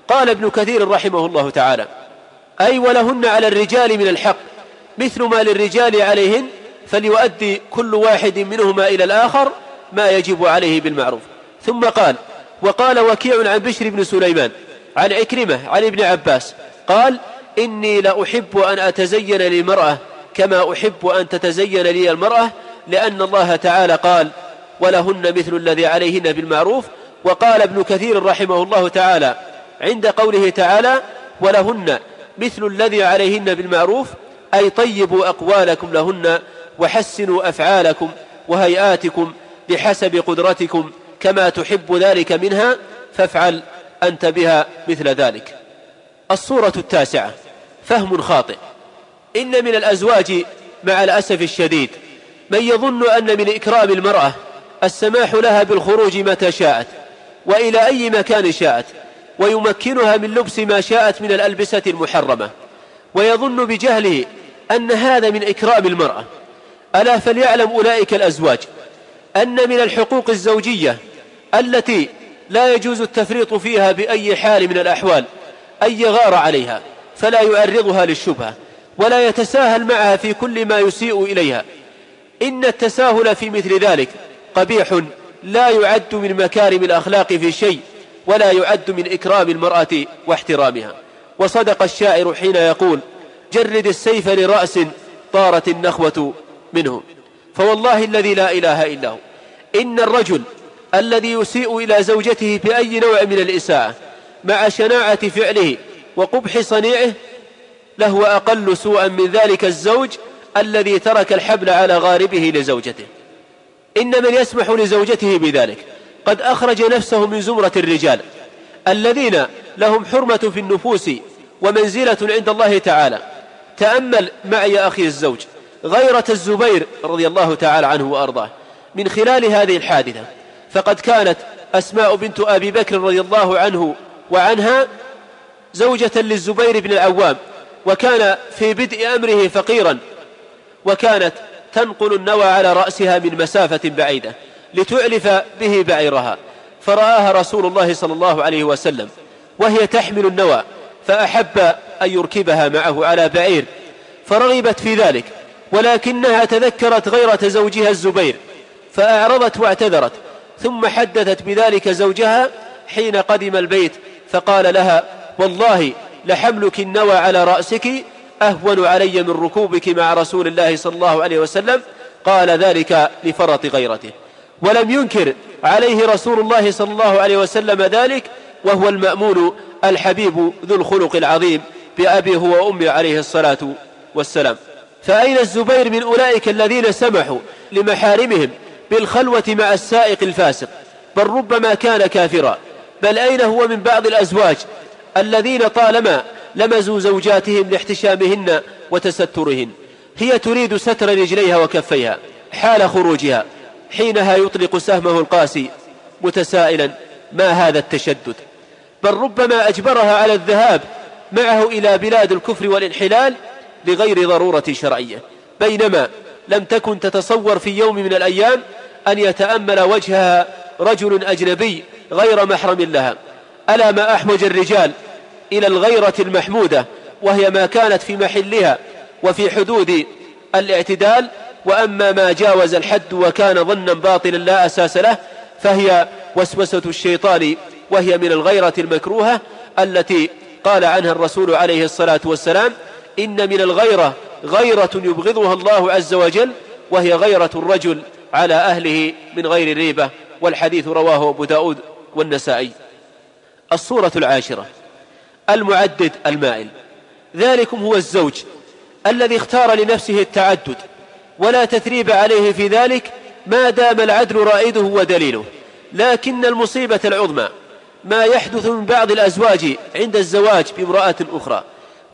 قال ابن كثير رحمه الله تعالى أي ولهن على الرجال من الحق. مثل ما للرجال عليهن فليؤدي كل واحد منهما إلى الآخر ما يجب عليه بالمعروف. ثم قال وقال وكيع عن بشر بن سليمان عن عكرمة عن ابن عباس قال إني لأحب أن أتزين للمرأة كما أحب أن تتزين لي المرأة لأن الله تعالى قال ولهن مثل الذي عليهن بالمعروف وقال ابن كثير رحمه الله تعالى عند قوله تعالى ولهن مثل الذي عليهن بالمعروف أي طيبوا أقوالكم لهن وحسنوا أفعالكم وهيئاتكم بحسب قدرتكم كما تحب ذلك منها فافعل أنت بها مثل ذلك. الصورة التاسعة. فهم خاطئ. إن من الأزواج مع الأسف الشديد من يظن أن من إكرام المرأة السماح لها بالخروج متى شاءت وإلى أي مكان شاءت ويمكنها من لبس ما شاءت من الألبسة المحرمة ويظن بجهله أن هذا من إكرام المرأة. ألا فليعلم أولئك الأزواج أن من الحقوق الزوجية التي لا يجوز التفريط فيها بأي حال من الأحوال أن يغار عليها فلا يعرضها للشبهة ولا يتساهل معها في كل ما يسيء إليها. إن التساهل في مثل ذلك قبيح لا يعد من مكارم الأخلاق في شيء ولا يعد من إكرام المرأة واحترامها. وصدق الشاعر حين يقول جرد السيف لرأس طارت النخوة منه. فوالله الذي لا إله إلا هو. إن الرجل الذي يسيء إلى زوجته بأي نوع من الإساءة مع شناعة فعله وقبح صنيعه لهو أقل سوءا من ذلك الزوج الذي ترك الحبل على غاربه لزوجته. إن من يسمح لزوجته بذلك قد أخرج نفسه من زمرة الرجال الذين لهم حرمة في النفوس ومنزلة عند الله تعالى. تأمل معي أخي الزوج غيرة الزبير رضي الله تعالى عنه وأرضاه من خلال هذه الحادثة. فقد كانت أسماء بنت أبي بكر رضي الله عنه وعنها زوجة للزبير بن العوام وكان في بدء أمره فقيرا وكانت تنقل النوى على رأسها من مسافة بعيدة لتعلف به بعيرها. فرآها رسول الله صلى الله عليه وسلم وهي تحمل النوى فأحب أن يركبها معه على بعير. فرغبت في ذلك ولكنها تذكرت غيرة زوجها الزبير فأعرضت واعتذرت ثم حدثت بذلك زوجها حين قدم البيت فقال لها والله لحملك النوى على رأسك أهون علي من ركوبك مع رسول الله صلى الله عليه وسلم. قال ذلك لفرط غيرته. ولم ينكر عليه رسول الله صلى الله عليه وسلم ذلك وهو المأمون الحبيب ذو الخلق العظيم بأبي هو وأمي عليه الصلاة والسلام. فأين الزبير من أولئك الذين سمحوا لمحارمهم بالخلوة مع السائق الفاسق؟ بل ربما كان كافرا. بل أين هو من بعض الأزواج الذين طالما لمزوا زوجاتهم لاحتشامهن وتسترهن؟ هي تريد ستر رجليها وكفيها حال خروجها حينها يطلق سهمه القاسي متسائلا ما هذا التشدد؟ بل ربما أجبرها على الذهاب معه إلى بلاد الكفر والانحلال لغير ضرورة شرعية. بينما لم تكن تتصور في يوم من الأيام أن يتأمل وجهها رجل أجنبي غير محرم لها. ألا ما أحوج الرجال إلى الغيرة المحمودة وهي ما كانت في محلها وفي حدود الاعتدال. وأما ما جاوز الحد وكان ظنا باطلا لا أساس له فهي وسوسة الشيطان وهي من الغيرة المكروهة التي قال عنها الرسول عليه الصلاة والسلام إن من الغيرة غيرة يبغضها الله عز وجل وهي غيرة الرجل على أهله من غير ريبة. والحديث رواه أبو داود. والنسائي. الصورة العاشرة. المعدد المائل. ذلكم هو الزوج الذي اختار لنفسه التعدد ولا تثريب عليه في ذلك ما دام العدل رائده ودليله. لكن المصيبة العظمى ما يحدث من بعض الأزواج عند الزواج بامرأة أخرى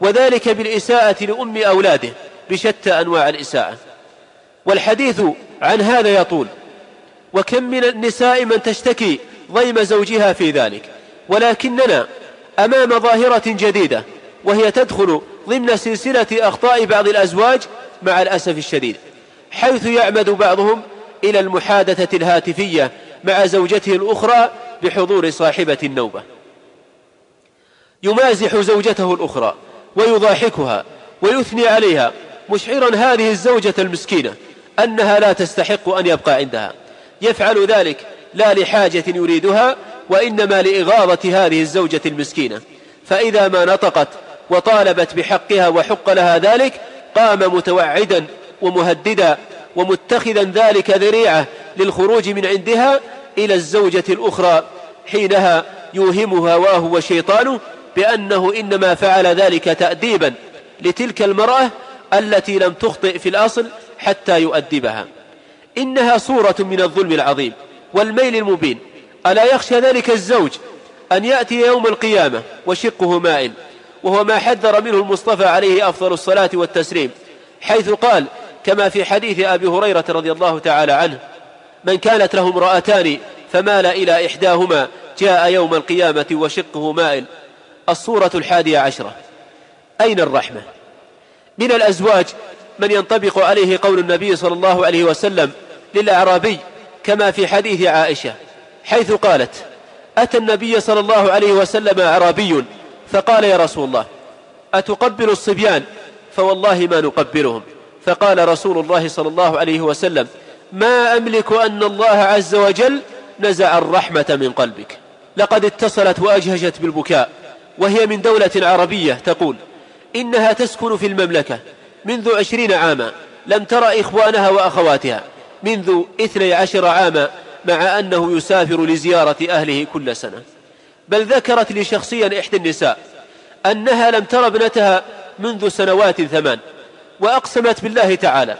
وذلك بالإساءة لأم أولاده بشتى أنواع الإساءة. والحديث عن هذا يطول وكم من النساء من تشتكي ضيم زوجها في ذلك. ولكننا أمام ظاهرة جديدة وهي تدخل ضمن سلسلة أخطاء بعض الأزواج مع الأسف الشديد حيث يعمد بعضهم إلى المحادثة الهاتفية مع زوجته الأخرى بحضور صاحبة النوبة. يمازح زوجته الأخرى ويضاحكها ويثني عليها مشعرا هذه الزوجة المسكينة أنها لا تستحق أن يبقى عندها. يفعل ذلك لا لحاجة يريدها وإنما لإغاظة هذه الزوجة المسكينة. فإذا ما نطقت وطالبت بحقها وحق لها ذلك قام متوعدا ومهددا ومتخذا ذلك ذريعة للخروج من عندها إلى الزوجة الأخرى حينها يوهم هواه وشيطانه بأنه إنما فعل ذلك تأديبا لتلك المرأة التي لم تخطئ في الأصل حتى يؤدبها. إنها صورة من الظلم العظيم. والميل المبين. ألا يخشى ذلك الزوج أن يأتي يوم القيامة وشقه مائل وهو ما حذر منه المصطفى عليه أفضل الصلاة والتسليم حيث قال كما في حديث أبي هريرة رضي الله تعالى عنه من كانت له امرأتان فمال إلى إحداهما جاء يوم القيامة وشقه مائل. الصورة الحادية عشرة. أين الرحمة؟ من الأزواج من ينطبق عليه قول النبي صلى الله عليه وسلم للأعرابي كما في حديث عائشة حيث قالت أتى النبي صلى الله عليه وسلم أعرابي فقال يا رسول الله أتقبل الصبيان؟ فوالله ما نقبلهم. فقال رسول الله صلى الله عليه وسلم ما أملك أن الله عز وجل نزع الرحمة من قلبك. لقد اتصلت وأجهجت بالبكاء وهي من دولة عربية تقول إنها تسكن في المملكة منذ عشرين عاما لم ترى إخوانها وأخواتها. منذ اثني عشر عاما مع أنه يسافر لزيارة أهله كل سنة. بل ذكرت لي شخصيا إحدى النساء أنها لم ترى ابنتها منذ سنوات ثمان وأقسمت بالله تعالى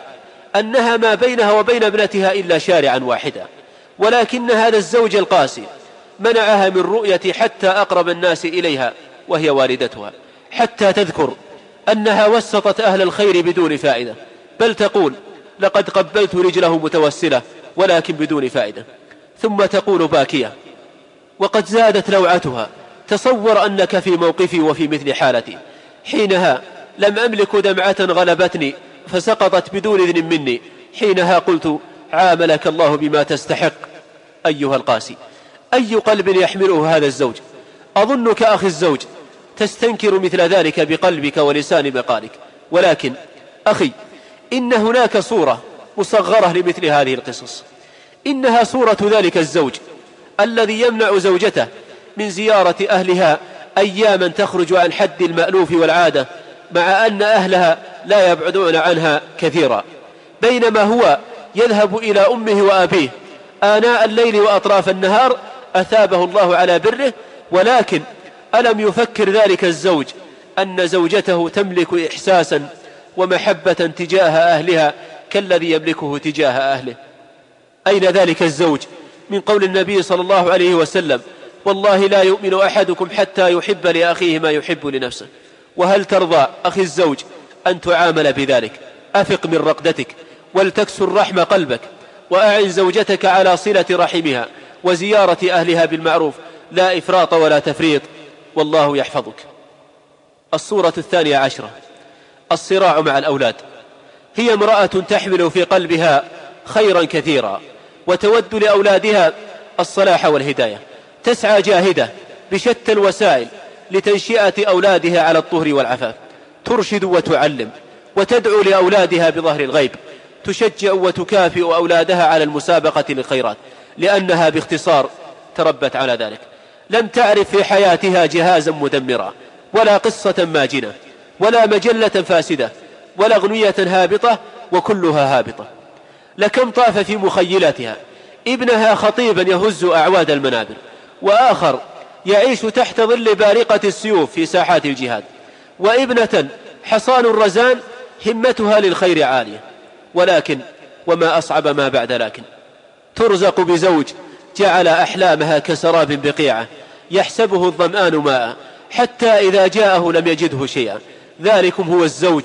أنها ما بينها وبين ابنتها إلا شارعا واحدا ولكن هذا الزوج القاسي منعها من رؤية حتى أقرب الناس إليها وهي والدتها حتى تذكر أنها وسطت أهل الخير بدون فائدة. بل تقول لقد قبلت رجله متوسلة ولكن بدون فائدة. ثم تقول باكية وقد زادت لوعتها. تصور أنك في موقفي وفي مثل حالتي. حينها لم أملك دمعة غلبتني فسقطت بدون إذن مني. حينها قلت عاملك الله بما تستحق أيها القاسي. أي قلب يحمله هذا الزوج؟ أظنك أخي الزوج. تستنكر مثل ذلك بقلبك ولسان مقالك ولكن أخي إن هناك صورة مصغرة لمثل هذه القصص. إنها صورة ذلك الزوج الذي يمنع زوجته من زيارة أهلها أياما تخرج عن حد المألوف والعادة مع أن أهلها لا يبعدون عنها كثيرا. بينما هو يذهب إلى أمه وأبيه آناء الليل وأطراف النهار أثابه الله على بره ولكن ألم يفكر ذلك الزوج أن زوجته تملك إحساسا ومحبة تجاه أهلها كالذي يملكه تجاه أهله. أين ذلك الزوج؟ من قول النبي صلى الله عليه وسلم والله لا يؤمن أحدكم حتى يحب لأخيه ما يحب لنفسه. وهل ترضى أخي الزوج أن تعامل بذلك؟ أفق من رقدتك ولتكسر رحم قلبك وأعن زوجتك على صلة رحمها وزيارة أهلها بالمعروف. لا إفراط ولا تفريط والله يحفظك. الصورة الثانية عشرة. الصراع مع الأولاد. هي امرأة تحمل في قلبها خيرا كثيرا وتود لأولادها الصلاح والهداية. تسعى جاهدة بشتى الوسائل لتنشئة أولادها على الطهر والعفاف. ترشد وتعلم وتدعو لأولادها بظهر الغيب. تشجع وتكافئ أولادها على المسابقة للخيرات لأنها باختصار تربت على ذلك. لم تعرف في حياتها جهازا مدمرا ولا قصة ماجنة. ولا مجلة فاسدة ولا أغنية هابطة وكلها هابطة. لكم طاف في مخيلتها ابنها خطيبا يهز أعواد المنابر. وآخر يعيش تحت ظل بارقة السيوف في ساحات الجهاد. وابنة حصان الرزان همتها للخير عالية. ولكن وما أصعب ما بعد لكن ترزق بزوج جعل أحلامها كسراب بقيعة يحسبه الظمآن ماء حتى إذا جاءه لم يجده شيئا. ذلكم هو الزوج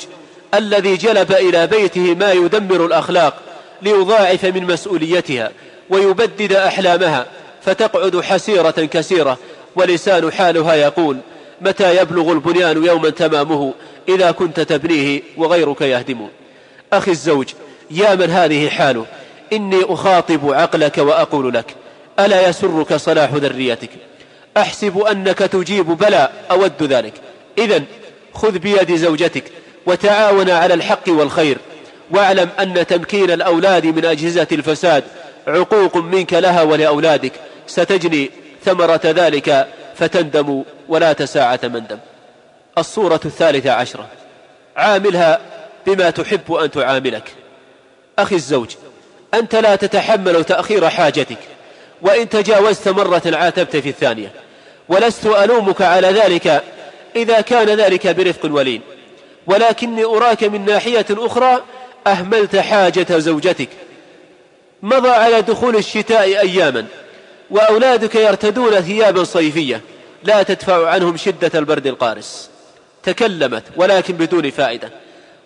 الذي جلب إلى بيته ما يدمر الأخلاق ليضاعف من مسؤوليتها ويبدد أحلامها فتقعد حسيرة كسيرة ولسان حالها يقول متى يبلغ البنيان يوما تمامه إذا كنت تبنيه وغيرك يهدم؟ أخي الزوج يا من هذه حاله إني أخاطب عقلك وأقول لك ألا يسرك صلاح ذريتك؟ أحسب أنك تجيب بلى أود ذلك. إذا خذ بيد زوجتك وتعاون على الحق والخير. واعلم أن تمكين الأولاد من أجهزة الفساد عقوق منك لها ولأولادك. ستجني ثمرة ذلك فتندم ولا تساعة مندم الصورة الثالثة عشرة. عاملها بما تحب أن تعاملك. أخي الزوج أنت لا تتحمل تأخير حاجتك وإن تجاوزت مرة عاتبت في الثانية. ولست ألومك على ذلك إذا كان ذلك برفق ولين ولكني أراك من ناحية أخرى أهملت حاجة زوجتك. مضى على دخول الشتاء أياما وأولادك يرتدون ثيابا صيفية لا تدفع عنهم شدة البرد القارس. تكلمت ولكن بدون فائدة.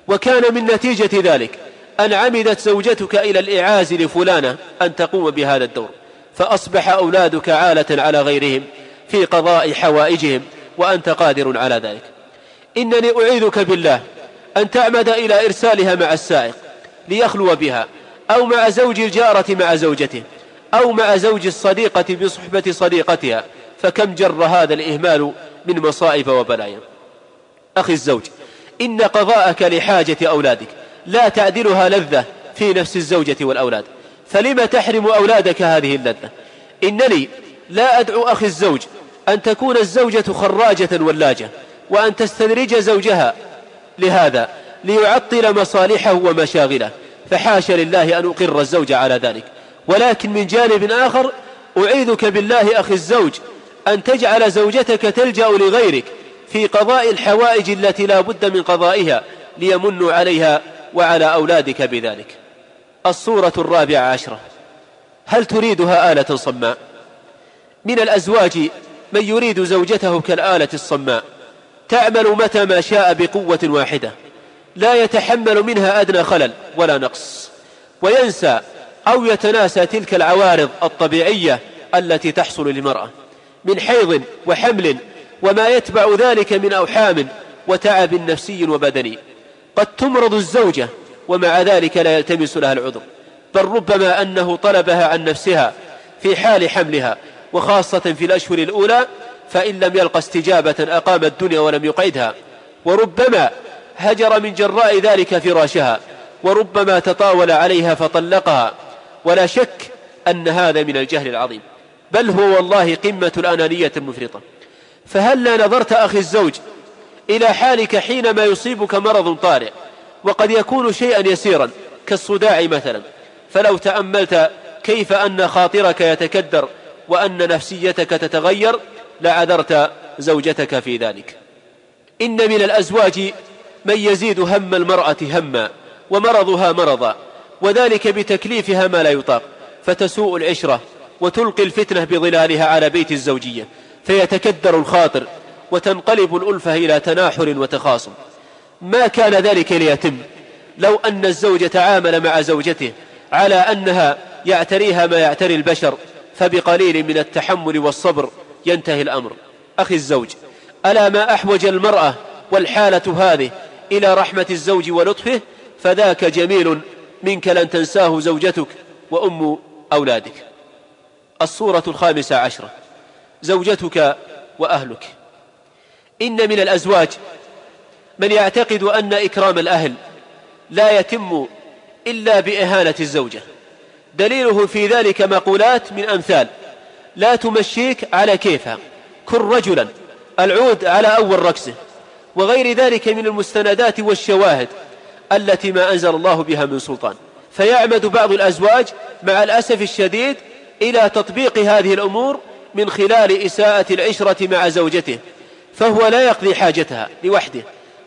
وكان من نتيجة ذلك أن عمدت زوجتك إلى الإعاز لفلانة أن تقوم بهذا الدور. فأصبح أولادك عالة على غيرهم في قضاء حوائجهم وأنت قادر على ذلك. إنني أعيذك بالله أن تعمد إلى إرسالها مع السائق ليخلو بها أو مع زوج الجارة مع زوجته أو مع زوج الصديقة بصحبة صديقتها فكم جر هذا الإهمال من مصائب وبلايا. أخي الزوج إن قضاءك لحاجة أولادك لا تعدلها لذة في نفس الزوجة والأولاد. فلم تحرم أولادك هذه اللذة؟ إنني لا أدعو أخي الزوج أن تكون الزوجة خراجة ولاجة وأن تستدرج زوجها لهذا ليعطل مصالحه ومشاغله. فحاش لله أن أقر الزوج على ذلك. ولكن من جانب آخر أعيذك بالله أخي الزوج أن تجعل زوجتك تلجأ لغيرك في قضاء الحوائج التي لا بد من قضائها ليمنوا عليها وعلى أولادك بذلك. الصورة الرابعة عشرة. هل تريدها آلة صماء؟ من الأزواج من يريد زوجته كالآلة الصماء تعمل متى ما شاء بقوة واحدة لا يتحمل منها أدنى خلل ولا نقص وينسى أو يتناسى تلك العوارض الطبيعية التي تحصل للمرأة من حيض وحمل وما يتبع ذلك من أوحام وتعب نفسي وبدني قد تمرض الزوجة ومع ذلك لا يلتمس لها العذر بل ربما أنه طلبها عن نفسها في حال حملها وخاصة في الأشهر الأولى فإن لم يلق استجابة أقام الدنيا ولم يقعدها. وربما هجر من جراء ذلك فراشها وربما تطاول عليها فطلقها. ولا شك أن هذا من الجهل العظيم. بل هو والله قمة الأنانية المفرطة. فهل لا نظرت أخي الزوج إلى حالك حينما يصيبك مرض طارئ وقد يكون شيئا يسيرا كالصداع مثلا؟ فلو تأملت كيف أن خاطرك يتكدر وأن نفسيتك تتغير لعذرت زوجتك في ذلك. إن من الأزواج من يزيد هم المرأة هما ومرضها مرضا وذلك بتكليفها ما لا يطاق. فتسوء العشرة وتلقي الفتنة بظلالها على بيت الزوجية فيتكدر الخاطر وتنقلب الألفة إلى تناحر وتخاصم. ما كان ذلك ليتم لو أن الزوج تعامل مع زوجته على أنها يعتريها ما يعتري البشر فبقليل من التحمل والصبر ينتهي الأمر. أخي الزوج ألا ما أحوج المرأة والحالة هذه إلى رحمة الزوج ولطفه؟ فذاك جميل منك لن تنساه زوجتك وأم أولادك. الصورة الخامسة عشرة. زوجتك وأهلك. إن من الأزواج من يعتقد أن إكرام الأهل لا يتم إلا بإهانة الزوجة. دليله في ذلك مقولات من أمثال. لا تمشيك على كيفها كن رجلا. العود على أول ركسه وغير ذلك من المستندات والشواهد التي ما أنزل الله بها من سلطان. فيعمد بعض الأزواج مع الأسف الشديد إلى تطبيق هذه الأمور من خلال إساءة العشرة مع زوجته. فهو لا يقضي حاجتها لوحده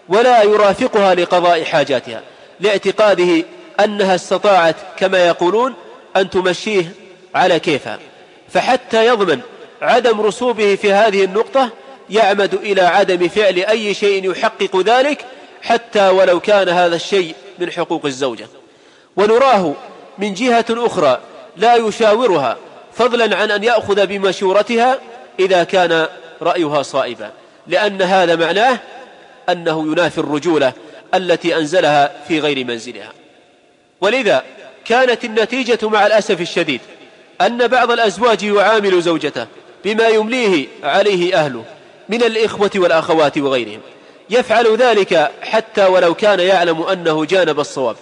ولا يرافقها لقضاء حاجاتها لاعتقاده أنها استطاعت كما يقولون أن تمشيه على كيفها فحتى يضمن عدم رسوبه في هذه النقطة يعمد إلى عدم فعل أي شيء يحقق ذلك حتى ولو كان هذا الشيء من حقوق الزوجة. ونراه من جهة أخرى لا يشاورها فضلا عن أن يأخذ بمشورتها إذا كان رأيها صائبا. لأن هذا معناه أنه ينافي الرجولة التي أنزلها في غير منزلها. ولذا كانت النتيجة مع الأسف الشديد أن بعض الأزواج يعامل زوجته بما يمليه عليه أهله من الإخوة والأخوات وغيرهم. يفعل ذلك حتى ولو كان يعلم أنه جانب الصواب.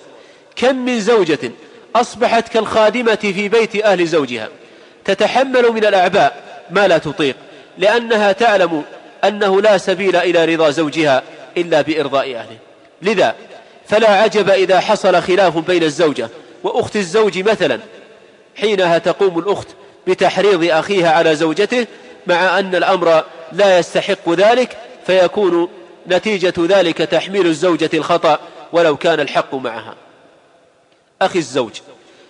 كم من زوجة أصبحت كالخادمة في بيت أهل زوجها. تتحمل من الأعباء ما لا تطيق لأنها تعلم أنه لا سبيل إلى رضا زوجها إلا بإرضاء أهله. لذا فلا عجب إذا حصل خلاف بين الزوجة وأخت الزوج مثلا. حينها تقوم الأخت بتحريض أخيها على زوجته مع أن الأمر لا يستحق ذلك فيكون نتيجة ذلك تحميل الزوجة الخطأ ولو كان الحق معها. أخي الزوج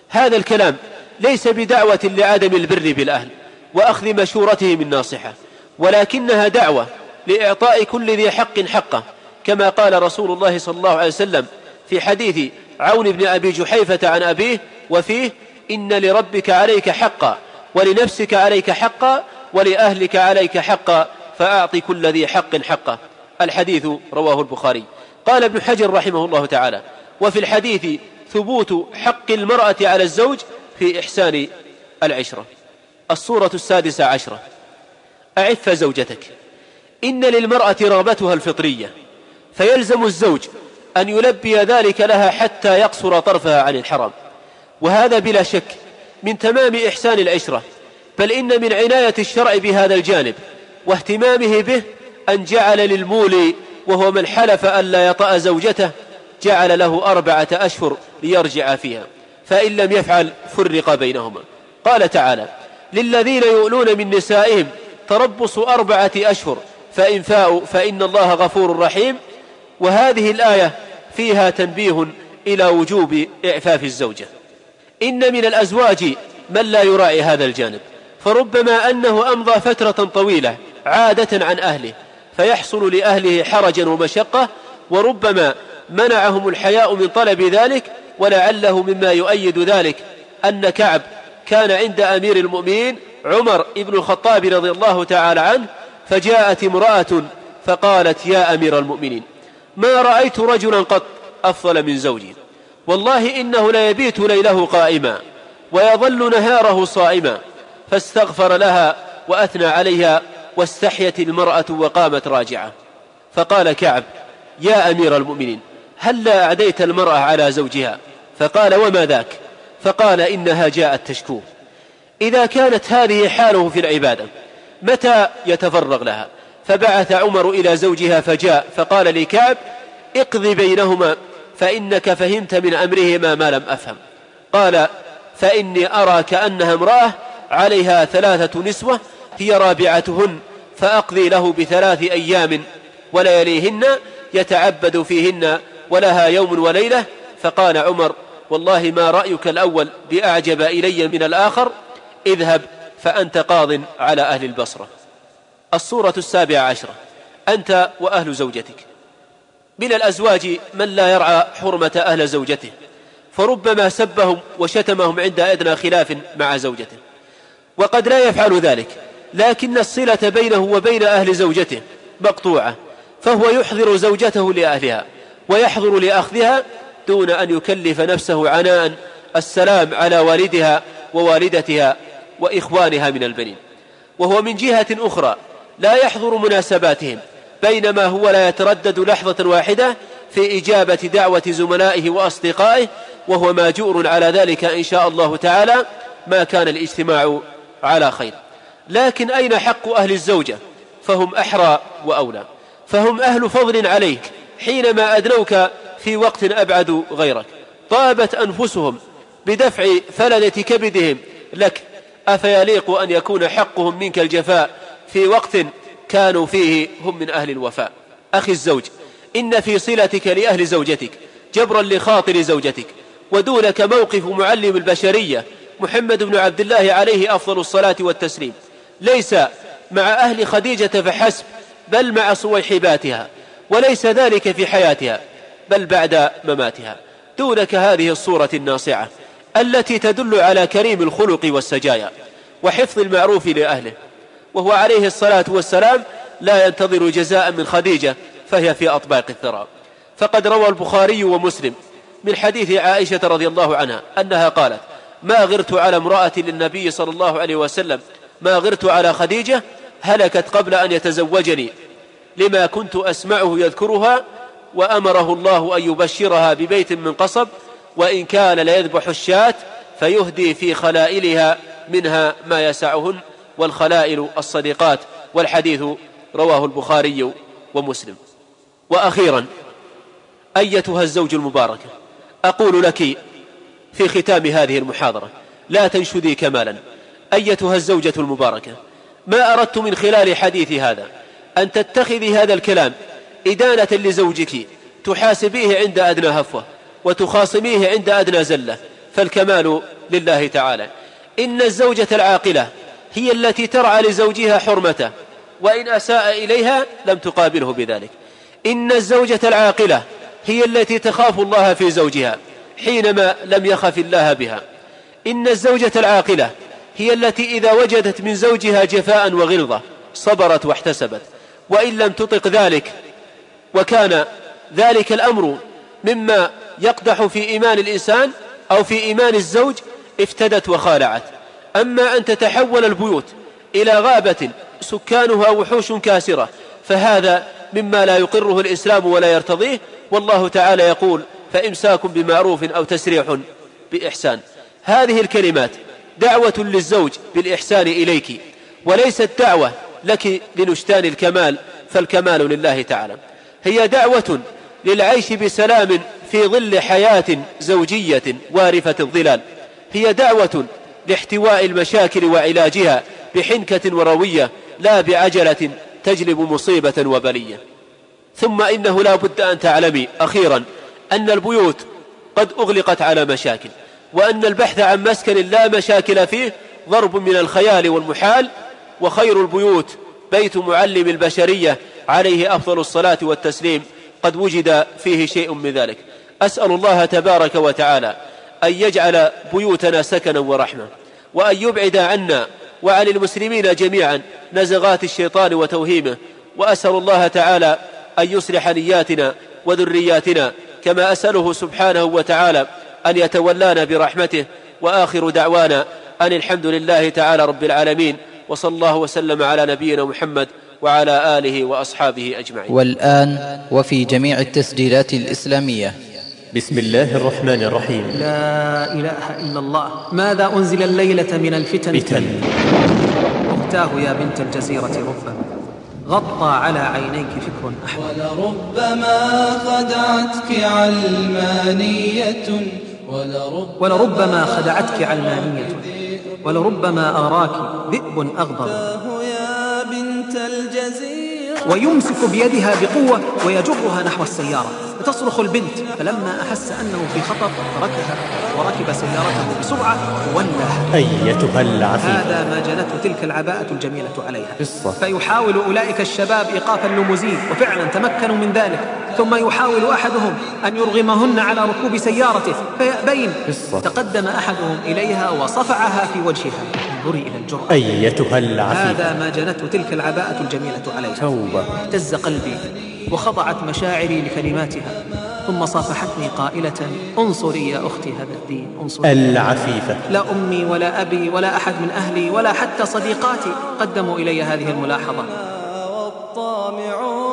هذا الكلام ليس بدعوة لعدم البر بالأهل وأخذ مشورته من ناصحة ولكنها دعوة لإعطاء كل ذي حق حقه كما قال رسول الله صلى الله عليه وسلم في حديث عون بن أبي جحيفة عن أبيه وفيه إن لربك عليك حقا ولنفسك عليك حقا ولأهلك عليك حقا فأعط كل ذي حق حقه. الحديث رواه البخاري. قال ابن حجر رحمه الله تعالى وفي الحديث ثبوت حق المرأة على الزوج في إحسان العشرة. الصورة السادسة عشرة. أعف زوجتك. إن للمرأة رغبتها الفطرية فيلزم الزوج أن يلبي ذلك لها حتى يقصر طرفها عن الحرام وهذا بلا شك من تمام إحسان العشرة بل إن من عناية الشرع بهذا الجانب واهتمامه به أن جعل للمولي وهو من حلف أن لا يطأ زوجته جعل له أربعة أشهر ليرجع فيها فإن لم يفعل فرق بينهما. قال تعالى للذين يؤلون من نسائهم تربص أربعة أشهر فإن فاءوا فإن الله غفور رحيم وهذه الآية فيها تنبيه إلى وجوب إعفاف الزوجة. إن من الأزواج من لا يراعي هذا الجانب فربما أنه أمضى فترة طويلة عادة عن أهله فيحصل لأهله حرجا ومشقة وربما منعهم الحياء من طلب ذلك ولعله مما يؤيد ذلك أن كعب كان عند أمير المؤمنين عمر بن الخطاب رضي الله تعالى عنه فجاءت امرأة فقالت يا أمير المؤمنين ما رأيت رجلا قط أفضل من زوجي. والله إنه ليبيت ليله قائما ويظل نهاره صائما. فاستغفر لها وأثنى عليها واستحيت المرأة وقامت راجعة. فقال كعب يا أمير المؤمنين هل لا أعديت المرأة على زوجها؟ فقال وما ذاك؟ فقال إنها جاءت تشكوه. إذا كانت هذه حاله في العبادة متى يتفرغ لها؟ فبعث عمر إلى زوجها فجاء فقال لكعب اقض بينهما فإنك فهمت من أمرهما ما لم أفهم. قال فإني أرى كأنها امرأة عليها ثلاثة نسوة هي رابعتهن فأقضي له بثلاث أيام ولياليهن يتعبد فيهن ولها يوم وليلة. فقال عمر والله ما رأيك الأول بأعجب إلي من الآخر اذهب فأنت قاض على أهل البصرة. الصورة السابعة عشرة. أنت وأهل زوجتك. من الأزواج من لا يرعى حرمة أهل زوجته. فربما سبهم وشتمهم عند أدنى خلاف مع زوجته. وقد لا يفعل ذلك. لكن الصلة بينه وبين أهل زوجته مقطوعة. فهو يحضر زوجته لأهلها ويحضر لأخذها دون أن يكلف نفسه عناء السلام على والدها ووالدتها وإخوانها من البنين. وهو من جهة أخرى لا يحضر مناسباتهم بينما هو لا يتردد لحظة واحدة في إجابة دعوة زملائه وأصدقائه وهو ماجور على ذلك إن شاء الله تعالى ما كان الاجتماع على خير. لكن أين حق أهل الزوجة؟ فهم أحرى وأولى. فهم أهل فضل عليك حينما أدنوك في وقت أبعد غيرك. طابت أنفسهم بدفع فلذة كبدهم لك. أفيليق أن يكون حقهم منك الجفاء في وقت كانوا فيه هم من أهل الوفاء. أخي الزوج إن في صلتك لأهل زوجتك جبرا لخاطر زوجتك ودونك موقف معلم البشرية محمد بن عبد الله عليه أفضل الصلاة والتسليم. ليس مع أهل خديجة فحسب بل مع صويحباتها وليس ذلك في حياتها بل بعد مماتها. دونك هذه الصورة الناصعة التي تدل على كريم الخلق والسجايا وحفظ المعروف لأهله. وهو عليه الصلاة والسلام لا ينتظر جزاء من خديجة فهي في أطباق الثرى. فقد روى البخاري ومسلم من حديث عائشة رضي الله عنها أنها قالت ما غرت على امرأة للنبي صلى الله عليه وسلم ما غرت على خديجة هلكت قبل أن يتزوجني. لما كنت أسمعه يذكرها وأمره الله أن يبشرها ببيت من قصب وإن كان ليذبح الشاة فيهدي في خلائلها منها ما يسعهن والخلائل الصديقات والحديث رواه البخاري ومسلم. وأخيرا أيتها الزوج المباركة أقول لك في ختام هذه المحاضرة لا تنشدي كمالا. أيتها الزوجة المباركة ما أردت من خلال حديثي هذا أن تتخذي هذا الكلام إدانة لزوجك تحاسبيه عند أدنى هفوة وتخاصميه عند أدنى زلة فالكمال لله تعالى. إن الزوجة العاقلة هي التي ترعى لزوجها حرمته وإن أساء إليها لم تقابله بذلك. إن الزوجة العاقلة هي التي تخاف الله في زوجها حينما لم يخف الله بها. إن الزوجة العاقلة هي التي إذا وجدت من زوجها جفاء وغلظة صبرت واحتسبت وإن لم تطق ذلك وكان ذلك الأمر مما يقدح في إيمان الإنسان أو في إيمان الزوج افتدت وخالعت. أما أن تتحول البيوت إلى غابة سكانها وحوش كاسرة فهذا مما لا يقره الإسلام ولا يرتضيه والله تعالى يقول فإمساك بمعروف أو تسريح بإحسان. هذه الكلمات دعوة للزوج بالإحسان إليك وليست دعوة لك لنشتان الكمال فالكمال لله تعالى. هي دعوة للعيش بسلام في ظل حياة زوجية وارفة الظلال. هي دعوة لاحتواء المشاكل وعلاجها بحنكة وروية لا بعجلة تجلب مصيبة وبلية. ثم إنه لا بد أن تعلمي أخيرا أن البيوت قد أغلقت على مشاكل وأن البحث عن مسكن لا مشاكل فيه ضرب من الخيال والمحال وخير البيوت بيت معلم البشرية عليه أفضل الصلاة والتسليم قد وجد فيه شيء من ذلك. أسأل الله تبارك وتعالى أن يجعل بيوتنا سكنا ورحمة وأن يبعد عنا وعن المسلمين جميعا نزغات الشيطان وتوهيمه وأسأل الله تعالى أن يصلح نياتنا وذرياتنا كما أسأله سبحانه وتعالى أن يتولانا برحمته وآخر دعوانا أن الحمد لله تعالى رب العالمين وصلى الله وسلم على نبينا محمد وعلى آله وأصحابه أجمعين. والآن وفي جميع التسجيلات الإسلامية. بسم الله الرحمن الرحيم. لا إله إلا الله. ماذا أنزل الليلة من الفتن؟ فتن. أختاه يا بنت الجزيرة ربما. غطى على عينيك فكر أحمر ولربما خدعتك علمانية. ولربما, ولربما خدعتك علمانية. ولربما أراك ذئب أغضب. يا بنت الجزيرة. ويمسك بيدها بقوة ويجرها نحو السيارة. فتصرخ البنت فلما أحس أنه في خطر تركها وركب سيارته بسرعة وولاها أيتها العفيفة هذا ما جنته تلك العباءة الجميلة عليها. قصة. فيحاول أولئك الشباب إيقاف الليموزين وفعلا تمكنوا من ذلك. ثم يحاول أحدهم أن يرغمهن على ركوب سيارته فيأبين. قصة. تقدم أحدهم إليها وصفعها في وجهها. انظري إلى الجرأة. أيتها العفيفة هذا ما جنته تلك العباءة الجميلة عليها. توبة. اهتز قلبي. وخضعت مشاعري لكلماتها ثم صافحتني قائلة انصري يا أختي هذا الدين انصري. العفيفة. لا أمي ولا أبي ولا أحد من أهلي ولا حتى صديقاتي قدموا إلي هذه الملاحظة. والطامعون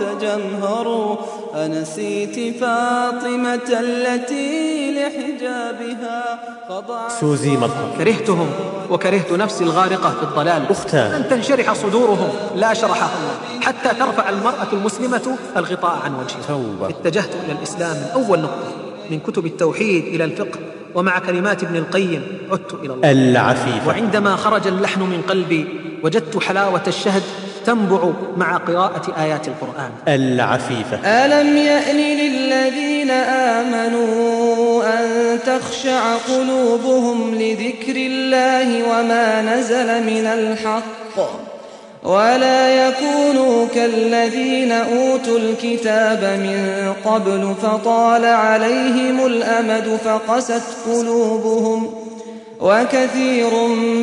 تجمهروا أنسيت فاطمة التي لحجابها خضعت سوزي مظهر كرهتهم وكرهت نفسي الغارقة في الضلال. أختان. لن تنشرح صدورهم. لا شرحها الله حتى ترفع المرأة المسلمة الغطاء عن وجهها. توبة. اتجهت إلى الإسلام من أول نقطة. من كتب التوحيد إلى الفقه. ومع كلمات ابن القيم عدت إلى الله. العفيفة. وعندما خرج اللحن من قلبي وجدت حلاوة الشهد تنبع مع قراءة آيات القرآن. العفيفة. ألم يأن للذين آمنوا أن تخشع قلوبهم لذكر الله وما نزل من الحق ولا يكونوا كالذين أوتوا الكتاب من قبل فطال عليهم الأمد فقست قلوبهم وكثير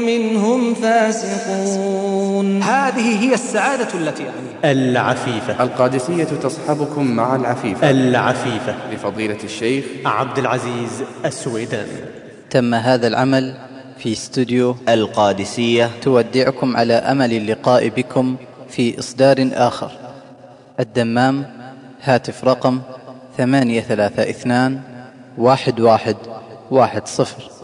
منهم فاسقون. هذه هي السعادة التي أعنيها. العفيفة. القادسية تصحبكم مع العفيفة. العفيفة. لفضيلة الشيخ. عبد العزيز السويدان. تم هذا العمل في استوديو القادسية. تودعكم على أمل اللقاء بكم في إصدار آخر. الدمام هاتف رقم ثمانية ثلاثة اثنان واحد واحد واحد صفر.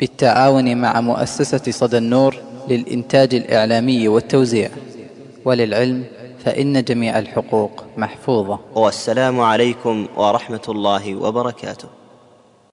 بالتعاون مع مؤسسة صدى النور للإنتاج الإعلامي والتوزيع. وللعلم فإن جميع الحقوق محفوظة. والسلام عليكم ورحمة الله وبركاته.